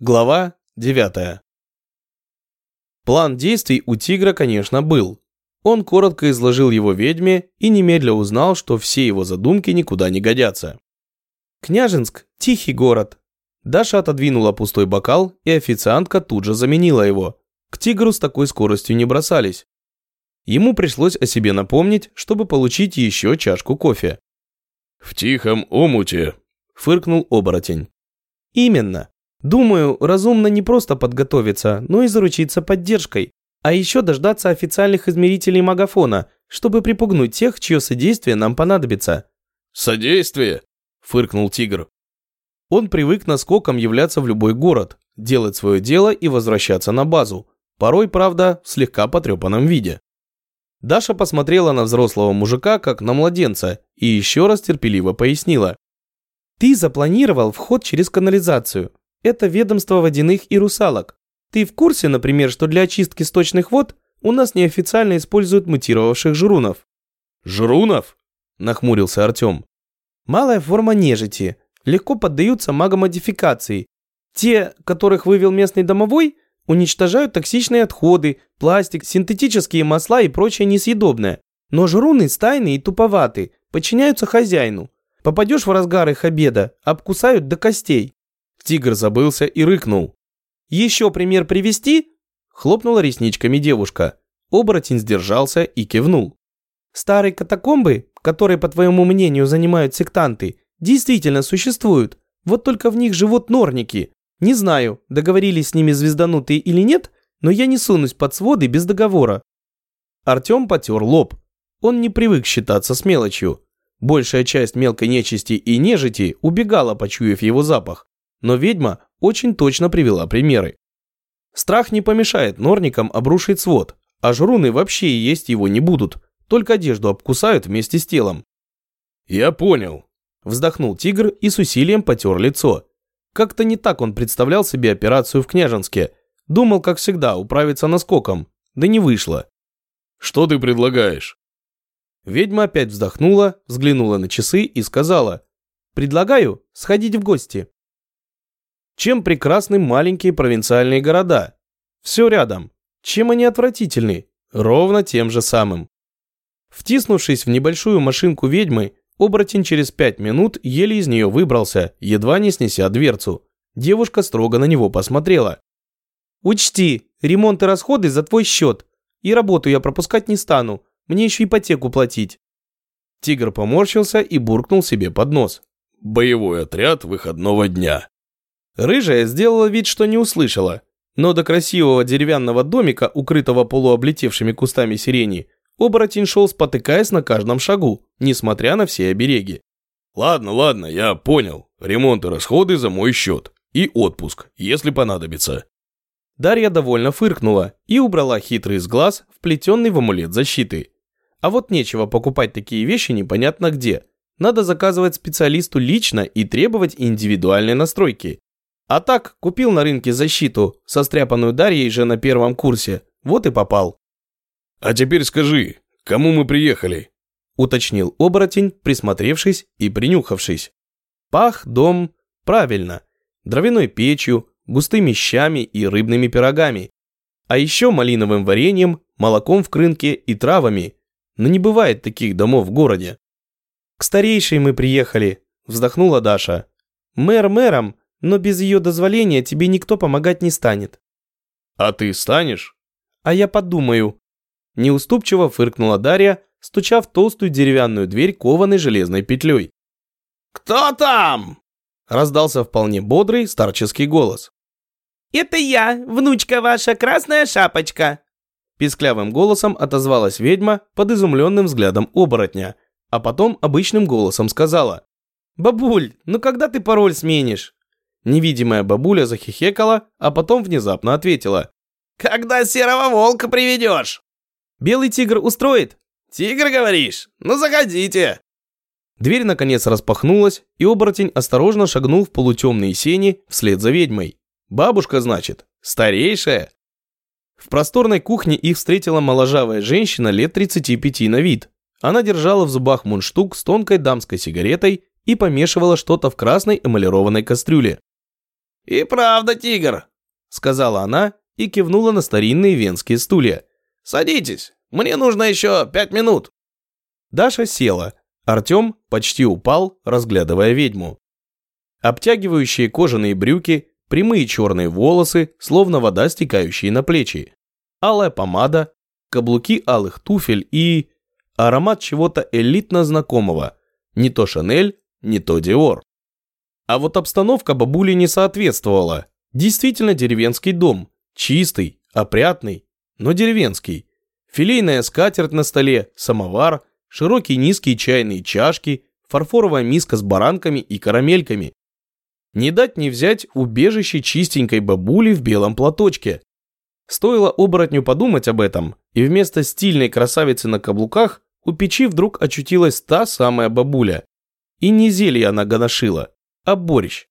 Глава 9. План действий у тигра, конечно, был. Он коротко изложил его ведьме и немедля узнал, что все его задумки никуда не годятся. Княжинск – тихий город. Даша отодвинула пустой бокал, и официантка тут же заменила его. К тигру с такой скоростью не бросались. Ему пришлось о себе напомнить, чтобы получить еще чашку кофе. «В тихом омуте», – фыркнул оборотень. «Именно. Думаю, разумно не просто подготовиться, но и заручиться поддержкой, а еще дождаться официальных измерителей магафона, чтобы припугнуть тех, чье содействие нам понадобится». «Содействие?» – фыркнул тигр. Он привык наскоком являться в любой город, делать свое дело и возвращаться на базу, порой, правда, в слегка потрепанном виде. Даша посмотрела на взрослого мужика, как на младенца, и еще раз терпеливо пояснила. «Ты запланировал вход через канализацию. Это ведомство водяных и русалок. Ты в курсе, например, что для очистки сточных вод у нас неофициально используют мутировавших жрунов?» «Жрунов?» – нахмурился Артем. «Малая форма нежити. Легко поддаются магомодификации. Те, которых вывел местный домовой, уничтожают токсичные отходы, пластик, синтетические масла и прочее несъедобное. Но жруны стайные и туповаты, подчиняются хозяину. Попадешь в разгар их обеда, обкусают до костей. Тигр забылся и рыкнул. «Еще пример привести?» Хлопнула ресничками девушка. Оборотень сдержался и кивнул. «Старые катакомбы, которые, по твоему мнению, занимают сектанты, действительно существуют. Вот только в них живут норники. Не знаю, договорились с ними звезданутые или нет, но я не сунусь под своды без договора». Артем потер лоб. Он не привык считаться с мелочью. Большая часть мелкой нечисти и нежити убегала, почуяв его запах но ведьма очень точно привела примеры. Страх не помешает норникам обрушить свод, а жруны вообще есть его не будут, только одежду обкусают вместе с телом. «Я понял», – вздохнул тигр и с усилием потер лицо. Как-то не так он представлял себе операцию в Княжинске. Думал, как всегда, управиться наскоком, да не вышло. «Что ты предлагаешь?» Ведьма опять вздохнула, взглянула на часы и сказала, «Предлагаю сходить в гости». Чем прекрасны маленькие провинциальные города? Все рядом. Чем они отвратительны? Ровно тем же самым. Втиснувшись в небольшую машинку ведьмы, оборотень через пять минут еле из нее выбрался, едва не снеся дверцу. Девушка строго на него посмотрела. «Учти, ремонт и расходы за твой счет. И работу я пропускать не стану. Мне еще ипотеку платить». Тигр поморщился и буркнул себе под нос. «Боевой отряд выходного дня». Рыжая сделала вид, что не услышала, но до красивого деревянного домика, укрытого полуоблетевшими кустами сирени, оборотень шел, спотыкаясь на каждом шагу, несмотря на все обереги. «Ладно, ладно, я понял. Ремонт и расходы за мой счет. И отпуск, если понадобится». Дарья довольно фыркнула и убрала хитрый сглаз, вплетенный в амулет защиты. А вот нечего покупать такие вещи непонятно где. Надо заказывать специалисту лично и требовать индивидуальной настройки. А так, купил на рынке защиту, состряпанную Дарьей же на первом курсе. Вот и попал. «А теперь скажи, кому мы приехали?» Уточнил оборотень, присмотревшись и принюхавшись. Пах дом правильно. Дровяной печью, густыми щами и рыбными пирогами. А еще малиновым вареньем, молоком в крынке и травами. Но не бывает таких домов в городе. «К старейшей мы приехали», – вздохнула Даша. «Мэр мэром, но без ее дозволения тебе никто помогать не станет». «А ты станешь?» «А я подумаю». Неуступчиво фыркнула Дарья, стуча в толстую деревянную дверь кованой железной петлей. «Кто там?» Раздался вполне бодрый старческий голос. «Это я, внучка ваша, красная шапочка!» Писклявым голосом отозвалась ведьма под изумленным взглядом оборотня, а потом обычным голосом сказала. «Бабуль, ну когда ты пароль сменишь?» Невидимая бабуля захихекала, а потом внезапно ответила. «Когда серого волка приведешь?» «Белый тигр устроит?» «Тигр, говоришь? Ну, заходите!» Дверь наконец распахнулась, и оборотень осторожно шагнул в полутемные сени вслед за ведьмой. Бабушка, значит, старейшая. В просторной кухне их встретила моложавая женщина лет 35 на вид. Она держала в зубах мундштук с тонкой дамской сигаретой и помешивала что-то в красной эмалированной кастрюле. «И правда, тигр», — сказала она и кивнула на старинные венские стулья. «Садитесь, мне нужно еще пять минут». Даша села. Артем почти упал, разглядывая ведьму. Обтягивающие кожаные брюки, прямые черные волосы, словно вода, стекающие на плечи. Алая помада, каблуки алых туфель и... аромат чего-то элитно знакомого. Не то Шанель, не то Диор. А вот обстановка бабули не соответствовала. Действительно деревенский дом. Чистый, опрятный, но деревенский. Филейная скатерть на столе, самовар, широкие низкие чайные чашки, фарфоровая миска с баранками и карамельками. Не дать не взять убежище чистенькой бабули в белом платочке. Стоило оборотню подумать об этом, и вместо стильной красавицы на каблуках у печи вдруг очутилась та самая бабуля. И не зелье она гоношила, а борщ.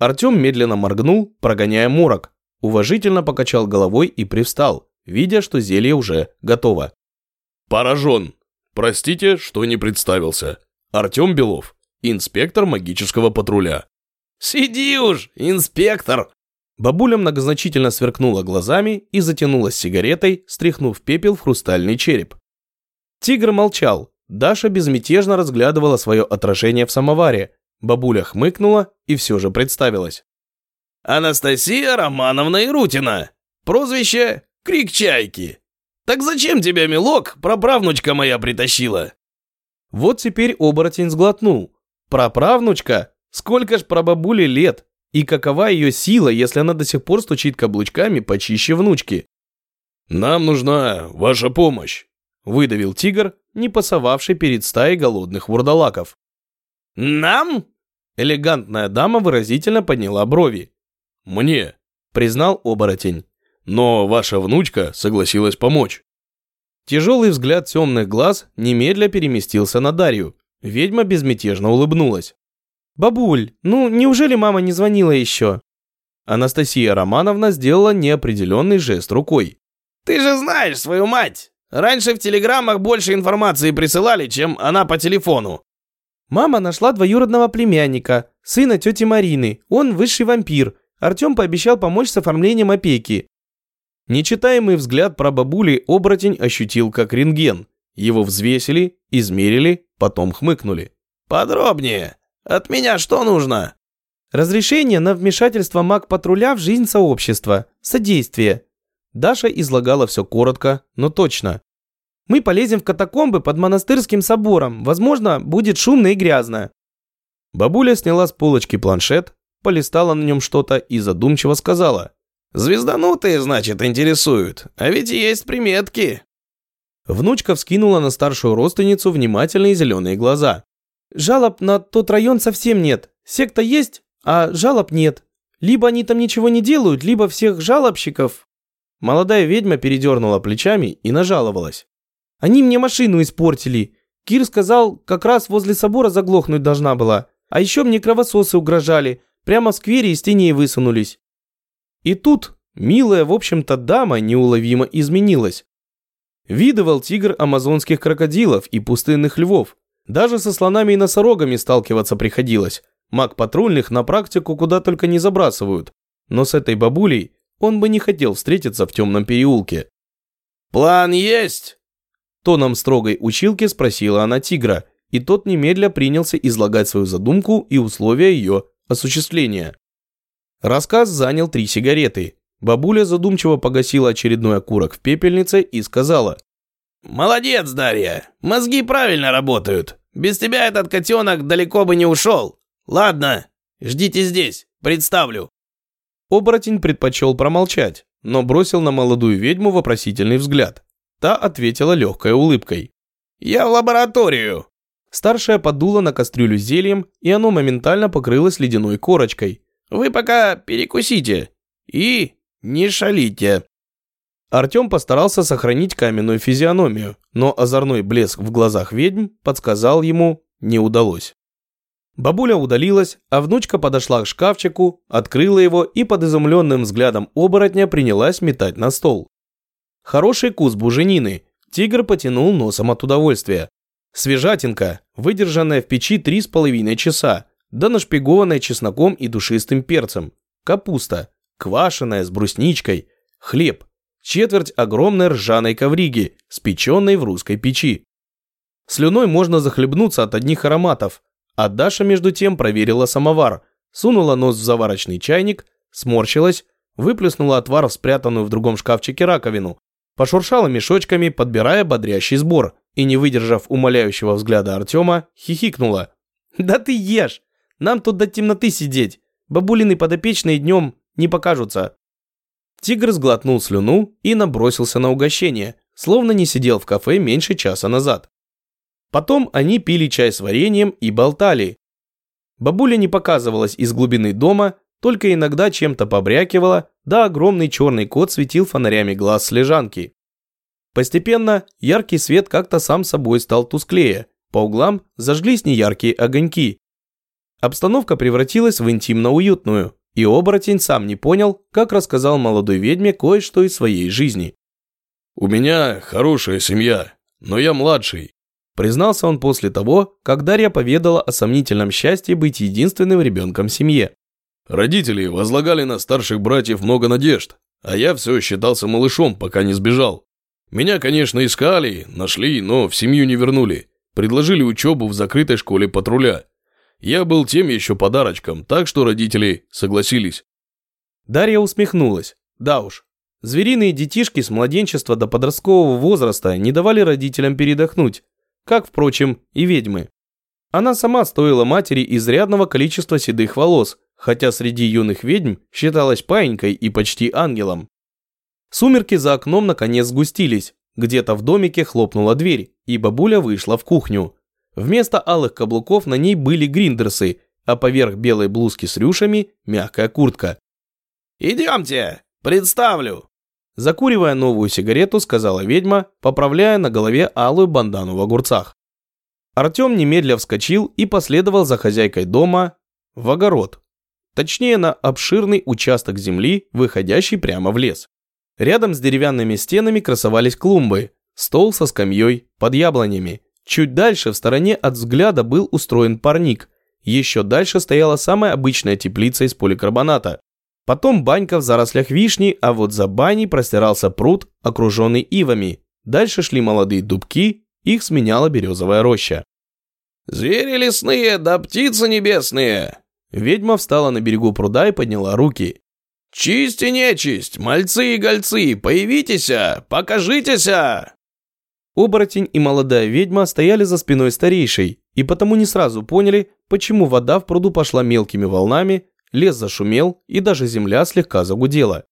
Артем медленно моргнул, прогоняя морок, уважительно покачал головой и привстал, видя, что зелье уже готово. «Поражен. Простите, что не представился. Артем Белов, инспектор магического патруля». «Сиди уж, инспектор!» Бабуля многозначительно сверкнула глазами и затянулась сигаретой, стряхнув пепел в хрустальный череп. Тигр молчал. Даша безмятежно разглядывала свое отражение в самоваре. Бабуля хмыкнула и все же представилась. «Анастасия Романовна Ирутина. Прозвище Крик Чайки. Так зачем тебя, милок, праправнучка моя притащила?» Вот теперь оборотень сглотнул. Праправнучка? Сколько ж прабабуле лет? И какова ее сила, если она до сих пор стучит каблучками почище внучки? «Нам нужна ваша помощь», – выдавил тигр, не пасовавший перед стаей голодных вурдалаков. «Нам?» Элегантная дама выразительно подняла брови. «Мне», – признал оборотень. «Но ваша внучка согласилась помочь». Тяжелый взгляд темных глаз немедля переместился на Дарью. Ведьма безмятежно улыбнулась. «Бабуль, ну неужели мама не звонила еще?» Анастасия Романовна сделала неопределенный жест рукой. «Ты же знаешь свою мать! Раньше в телеграммах больше информации присылали, чем она по телефону». Мама нашла двоюродного племянника, сына тети Марины. Он высший вампир. Артем пообещал помочь с оформлением опеки. Нечитаемый взгляд про бабули оборотень ощутил как рентген. Его взвесили, измерили, потом хмыкнули. «Подробнее!» От меня что нужно?» «Разрешение на вмешательство маг-патруля в жизнь сообщества. Содействие». Даша излагала все коротко, но точно. «Мы полезем в катакомбы под монастырским собором. Возможно, будет шумно и грязно». Бабуля сняла с полочки планшет, полистала на нем что-то и задумчиво сказала. «Звезданутые, значит, интересуют. А ведь есть приметки». Внучка вскинула на старшую родственницу внимательные зеленые глаза. Жалоб на тот район совсем нет. Секта есть, а жалоб нет. Либо они там ничего не делают, либо всех жалобщиков...» Молодая ведьма передернула плечами и нажаловалась. «Они мне машину испортили. Кир сказал, как раз возле собора заглохнуть должна была. А еще мне кровососы угрожали. Прямо в сквере из теней высунулись». И тут милая, в общем-то, дама неуловимо изменилась. Видывал тигр амазонских крокодилов и пустынных львов, даже со слонами и носорогами сталкиваться приходилось. Маг патрульных на практику куда только не забрасывают. Но с этой бабулей он бы не хотел встретиться в темном переулке. «План есть?» Тоном строгой училки спросила она тигра, и тот немедля принялся излагать свою задумку и условия ее осуществления. Рассказ занял три сигареты. Бабуля задумчиво погасила очередной окурок в пепельнице и сказала. «Молодец, Дарья, мозги правильно работают. Без тебя этот котенок далеко бы не ушел. Ладно, ждите здесь, представлю». Оборотень предпочел промолчать, но бросил на молодую ведьму вопросительный взгляд. Та ответила легкой улыбкой. «Я в лабораторию». Старшая подула на кастрюлю зельем, и оно моментально покрылось ледяной корочкой. «Вы пока перекусите и не шалите». Артем постарался сохранить каменную физиономию, но озорной блеск в глазах ведьм подсказал ему не удалось. Бабуля удалилась, а внучка подошла к шкафчику, открыла его и под изумленным взглядом оборотня принялась метать на стол. Хороший кус буженины. Тигр потянул носом от удовольствия. Свежатинка, выдержанная в печи три с половиной часа, да нашпигованная чесноком и душистым перцем. капуста, квашеная с брусничкой, хлеб, четверть огромной ржаной ковриги, спеченной в русской печи. Слюной можно захлебнуться от одних ароматов, а Даша между тем проверила самовар, сунула нос в заварочный чайник, сморщилась, выплеснула отвар в спрятанную в другом шкафчике раковину, пошуршала мешочками, подбирая бодрящий сбор, и, не выдержав умоляющего взгляда Артема, хихикнула. «Да ты ешь! Нам тут до темноты сидеть! Бабулины подопечные днем не покажутся!» Тигр сглотнул слюну и набросился на угощение, словно не сидел в кафе меньше часа назад. Потом они пили чай с вареньем и болтали. Бабуля не показывалась из глубины дома, только иногда чем-то побрякивала, да огромный черный кот светил фонарями глаз с лежанки. Постепенно яркий свет как-то сам собой стал тусклее, по углам зажглись неяркие огоньки. Обстановка превратилась в интимно-уютную, и оборотень сам не понял, как рассказал молодой ведьме кое-что из своей жизни. «У меня хорошая семья, но я младший», признался он после того, как Дарья поведала о сомнительном счастье быть единственным ребенком в семье. Родители возлагали на старших братьев много надежд, а я все считался малышом, пока не сбежал. Меня, конечно, искали, нашли, но в семью не вернули. Предложили учебу в закрытой школе патруля. Я был тем еще подарочком, так что родители согласились. Дарья усмехнулась. Да уж, звериные детишки с младенчества до подросткового возраста не давали родителям передохнуть, как, впрочем, и ведьмы. Она сама стоила матери изрядного количества седых волос, хотя среди юных ведьм считалась паинькой и почти ангелом. Сумерки за окном наконец сгустились, где-то в домике хлопнула дверь, и бабуля вышла в кухню. Вместо алых каблуков на ней были гриндерсы, а поверх белой блузки с рюшами мягкая куртка. «Идемте, представлю!» Закуривая новую сигарету, сказала ведьма, поправляя на голове алую бандану в огурцах. Артем немедля вскочил и последовал за хозяйкой дома в огород. Точнее, на обширный участок земли, выходящий прямо в лес. Рядом с деревянными стенами красовались клумбы, стол со скамьей, под яблонями. Чуть дальше, в стороне от взгляда, был устроен парник. Еще дальше стояла самая обычная теплица из поликарбоната. Потом банька в зарослях вишни, а вот за баней простирался пруд, окруженный ивами. Дальше шли молодые дубки, их сменяла березовая роща. «Звери лесные да птицы небесные!» Ведьма встала на берегу пруда и подняла руки. «Чисть и нечисть, мальцы и гольцы, появитеся, покажитеся!» Оборотень и молодая ведьма стояли за спиной старейшей, и потому не сразу поняли, почему вода в пруду пошла мелкими волнами, лес зашумел и даже земля слегка загудела.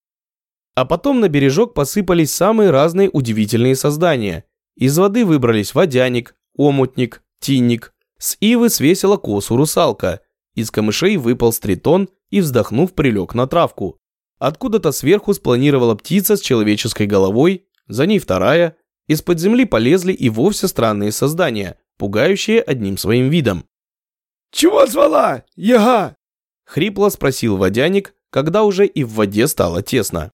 А потом на бережок посыпались самые разные удивительные создания. Из воды выбрались водяник, омутник, тинник. С ивы свесила косу русалка. Из камышей выпал стритон и, вздохнув, прилег на травку. Откуда-то сверху спланировала птица с человеческой головой, за ней вторая. Из-под земли полезли и вовсе странные создания, пугающие одним своим видом. «Чего звала? Яга?» Хрипло спросил водяник, когда уже и в воде стало тесно.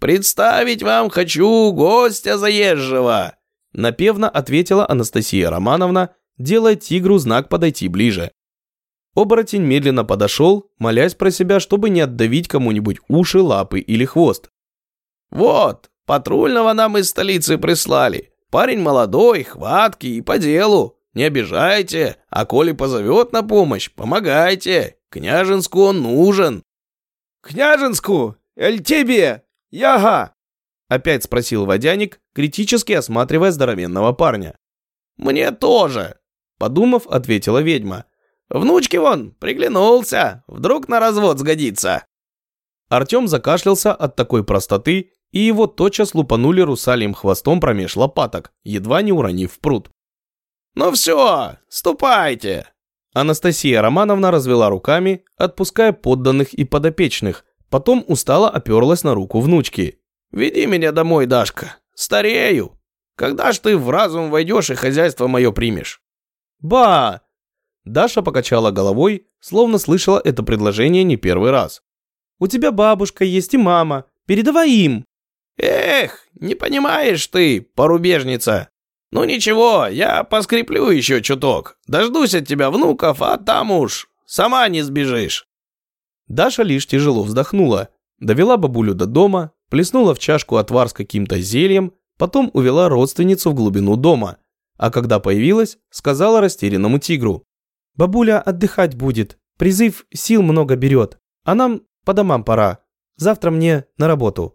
«Представить вам хочу гостя заезжего!» Напевно ответила Анастасия Романовна, делая тигру знак подойти ближе. Оборотень медленно подошел, молясь про себя, чтобы не отдавить кому-нибудь уши, лапы или хвост. «Вот, патрульного нам из столицы прислали. Парень молодой, хваткий и по делу. Не обижайте, а коли позовет на помощь, помогайте. Княжинску он нужен». «Княжинску? Эль тебе? Яга?» Опять спросил водяник, критически осматривая здоровенного парня. «Мне тоже», — подумав, ответила ведьма. Внучки вон, приглянулся, вдруг на развод сгодится. Артем закашлялся от такой простоты, и его тотчас лупанули русалием хвостом промеж лопаток, едва не уронив в пруд. «Ну все, ступайте!» Анастасия Романовна развела руками, отпуская подданных и подопечных, потом устало оперлась на руку внучки. «Веди меня домой, Дашка, старею. Когда ж ты в разум войдешь и хозяйство мое примешь?» «Ба, Даша покачала головой, словно слышала это предложение не первый раз. «У тебя бабушка есть и мама. Передавай им». «Эх, не понимаешь ты, порубежница. Ну ничего, я поскреплю еще чуток. Дождусь от тебя внуков, а там уж сама не сбежишь». Даша лишь тяжело вздохнула, довела бабулю до дома, плеснула в чашку отвар с каким-то зельем, потом увела родственницу в глубину дома, а когда появилась, сказала растерянному тигру. «Бабуля отдыхать будет, призыв сил много берет, а нам по домам пора, завтра мне на работу».